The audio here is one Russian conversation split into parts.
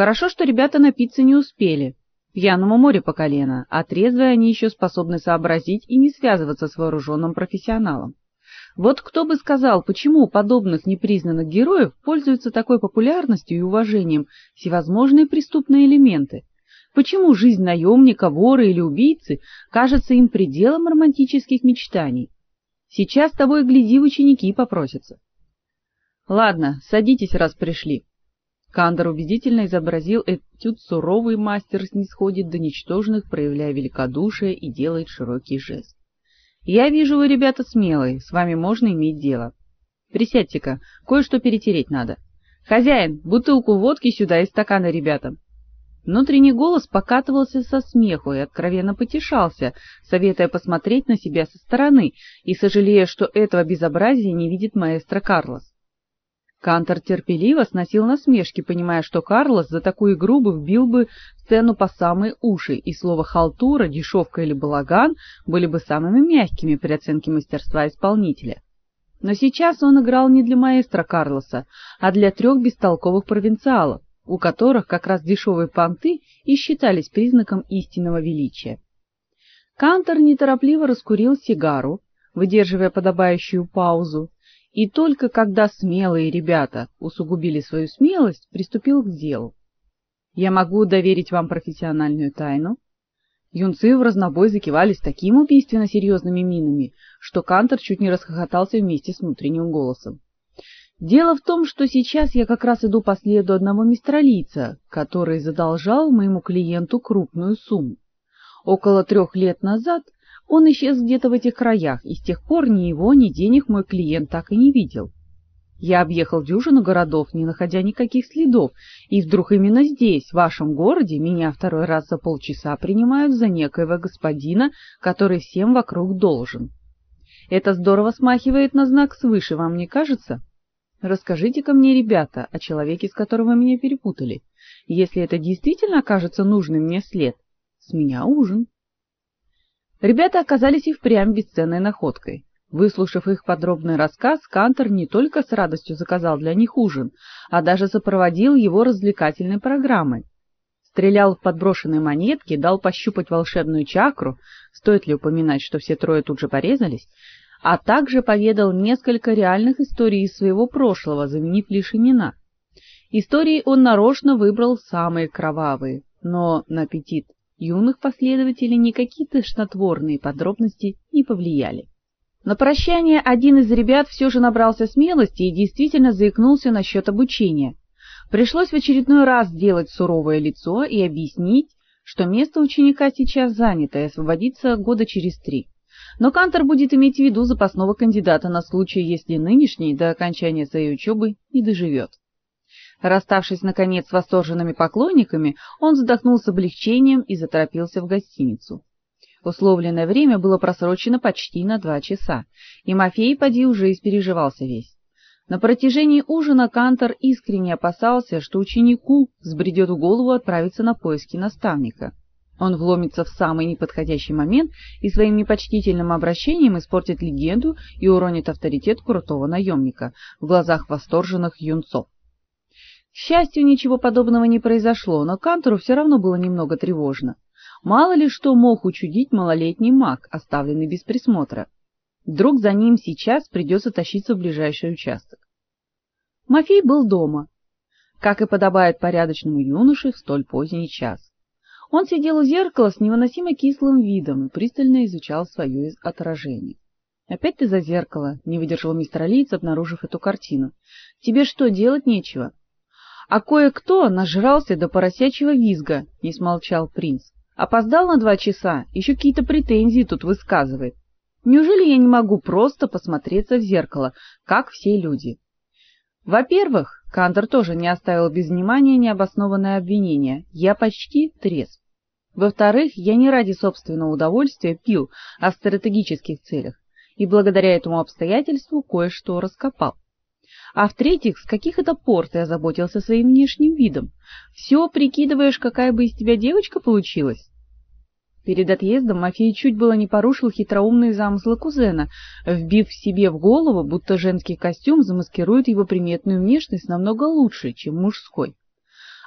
Хорошо, что ребята напиться не успели. Пьяному море по колено, а трезвые они еще способны сообразить и не связываться с вооруженным профессионалом. Вот кто бы сказал, почему у подобных непризнанных героев пользуются такой популярностью и уважением всевозможные преступные элементы? Почему жизнь наемника, вора или убийцы кажется им пределом романтических мечтаний? Сейчас того и гляди, ученики попросятся. Ладно, садитесь, раз пришли. Кандор убедительно изобразил этюд суровый мастер снисходит до ничтожных, проявляя великодушие и делает широкий жест. Я вижу, вы, ребята, смелые, с вами можно иметь дело. Присядьте-ка, кое-что перетереть надо. Хозяин, бутылку водки сюда и стаканы ребятам. Внутренний голос покатывался со смеху и откровенно потешался, советуя посмотреть на себя со стороны и сожалея, что этого безобразия не видит маэстро Карлос. Кантор терпеливо сносил насмешки, понимая, что Карлос за такую игру бы вбил бы цену по самые уши, и слово халтура, дешевка или балаган были бы самыми мягкими при оценке мастерства исполнителя. Но сейчас он играл не для маэстро Карлоса, а для трех бестолковых провинциалов, у которых как раз дешевые понты и считались признаком истинного величия. Кантор неторопливо раскурил сигару, выдерживая подобающую паузу, и только когда смелые ребята усугубили свою смелость, приступил к делу. Я могу доверить вам профессиональную тайну. Юнцы в разнобой закивали с таким убийственно серьезными минами, что Кантор чуть не расхохотался вместе с внутренним голосом. Дело в том, что сейчас я как раз иду по следу одного мистралийца, который задолжал моему клиенту крупную сумму. Около трех лет назад он исчез где-то в этих краях, и с тех пор ни его, ни денег мой клиент так и не видел. Я объехал дюжину городов, не находя никаких следов, и вдруг именно здесь, в вашем городе, меня второй раз за полчаса принимают за некоего господина, который всем вокруг должен. Это здорово смахивает на знак свыше, вам не кажется? Расскажите-ка мне, ребята, о человеке, с которым вы меня перепутали. Если это действительно окажется нужным мне след, с меня ужин. Ребята оказались и впрямь бесценной находкой. Выслушав их подробный рассказ, Кантор не только с радостью заказал для них ужин, а даже сопроводил его развлекательной программой. Стрелял в подброшенные монетки, дал пощупать волшебную чакру, стоит ли упоминать, что все трое тут же порезались, а также поведал несколько реальных историй из своего прошлого, заменив лишь имена. Истории он нарочно выбрал самые кровавые, но на аппетит юных последователей никакие тошнотворные подробности не повлияли. На прощание один из ребят все же набрался смелости и действительно заикнулся насчет обучения. Пришлось в очередной раз сделать суровое лицо и объяснить, что место ученика сейчас занято и освободится года через три. Но Кантор будет иметь в виду запасного кандидата на случай, если нынешний до окончания своей учебы не доживет. Расставшись наконец с восторженными поклонниками, он вздохнул с облегчением и заторопился в гостиницу. Условленное время было просрочено почти на два часа, и Мафей поди уже испереживался весь. На протяжении ужина Кантор искренне опасался, что ученику взбредет в голову отправиться на поиски наставника. Он вломится в самый неподходящий момент и своим непочтительным обращением испортит легенду и уронит авторитет крутого наемника в глазах восторженных юнцов. К счастью, ничего подобного не произошло, но Кантору все равно было немного тревожно. Мало ли что мог учудить малолетний маг, оставленный без присмотра. Вдруг за ним сейчас придется тащиться в ближайший участок. Мафей был дома, как и подобает порядочному юноше в столь поздний час. Он сидел у зеркала с невыносимо кислым видом и пристально изучал свое отражение. Опять ты за зеркало, не выдержал мистер Лиц, обнаружив эту картину. Тебе что, делать нечего? А кое-кто нажрался до поросячьего визга, не смолчал принц. Опоздал на два часа, еще какие-то претензии тут высказывает. Неужели я не могу просто посмотреться в зеркало, как все люди? Во-первых, Кантор тоже не оставил без внимания необоснованное обвинение. Я почти трезв. Во-вторых, я не ради собственного удовольствия пил, а в стратегических целях, и благодаря этому обстоятельству кое-что раскопал. А в-третьих, с каких это пор ты озаботился своим внешним видом? Все прикидываешь, какая бы из тебя девочка получилась? Перед отъездом Мафей чуть было не порушил хитроумные замыслы кузена, вбив себе в голову, будто женский костюм замаскирует его приметную внешность намного лучше, чем мужской.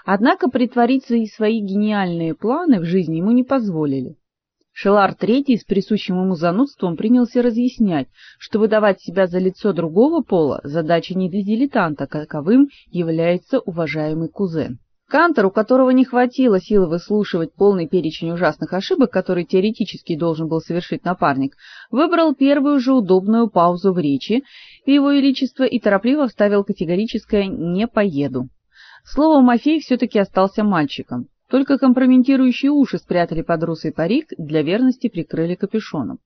Однако притворить свои, свои гениальные планы в жизни ему не позволили. Шелар III с присущим ему занудством принялся разъяснять, что выдавать себя за лицо другого пола задача не для дилетанта, каковым является уважаемый кузен. Кантор, у которого не хватило силы выслушивать полный перечень ужасных ошибок, которые теоретически должен был совершить напарник, выбрал первую же удобную паузу в речи, и его величество и торопливо вставил категорическое «не поеду». Слово Мафей все-таки остался мальчиком, только компрометирующие уши спрятали под русый парик, для верности прикрыли капюшоном.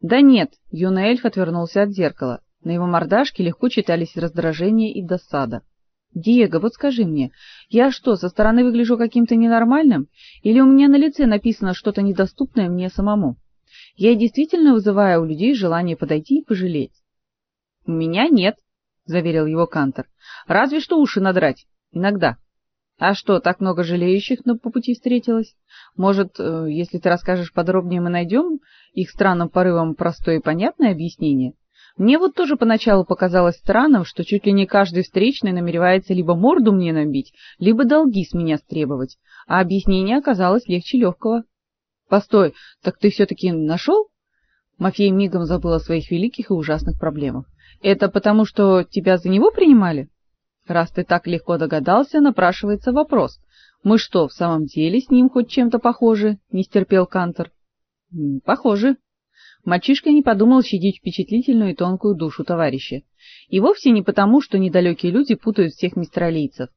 Да нет, юный эльф отвернулся от зеркала. На его мордашке легко читались раздражение и досада. Диего, вот скажи мне, я что, со стороны выгляжу каким-то ненормальным, или у меня на лице написано что-то недоступное мне самому? Я действительно вызываю у людей желание подойти и пожалеть. У меня нет, заверил его Кантор. Разве что уши надрать иногда. А что, так много жалеющих на по пути встретилось? Может, э, если ты расскажешь подробнее, мы найдем их странным порывом простое и понятное объяснение? Мне вот тоже поначалу показалось странным, что чуть ли не каждый встречный намеревается либо морду мне набить, либо долги с меня стребовать, а объяснение оказалось легче легкого. Постой, так ты все таки нашел? Мафей мигом забыл о своих великих и ужасных проблемах. Это потому, что тебя за него принимали? Раз ты так легко догадался, напрашивается вопрос. Мы что, в самом деле с ним хоть чем-то похожи? Не стерпел Кантор. Похожи, Мальчишка не подумал щадить впечатлительную и тонкую душу товарища. И вовсе не потому, что недалекие люди путают всех мистралийцев.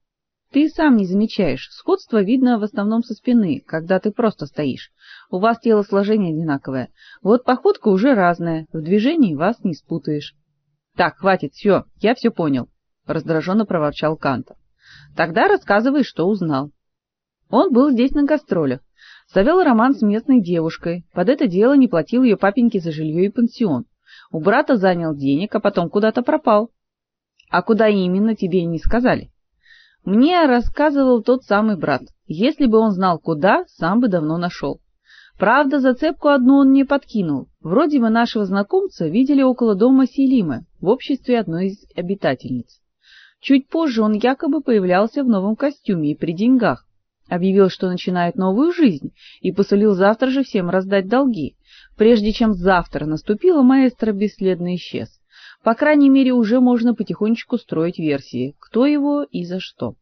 Ты сам не замечаешь, сходство видно в основном со спины, когда ты просто стоишь. У вас телосложение одинаковое. Вот походка уже разная, в движении вас не спутаешь. Так, хватит, все, я все понял, раздраженно проворчал Канта. Тогда рассказывай, что узнал. Он был здесь на гастролях, Завел роман с местной девушкой, под это дело не платил ее папеньке за жилье и пансион. У брата занял денег, а потом куда-то пропал. А куда именно, тебе не сказали. Мне рассказывал тот самый брат. Если бы он знал куда, сам бы давно нашел. Правда, зацепку одну он мне подкинул. Вроде мы нашего знакомца видели около дома Селимы, в обществе одной из обитательниц. Чуть позже он якобы появлялся в новом костюме и при деньгах объявил, что начинает новую жизнь, и посулил завтра же всем раздать долги. Прежде чем завтра наступило, маэстро бесследно исчез. По крайней мере, уже можно потихонечку строить версии, кто его и за что.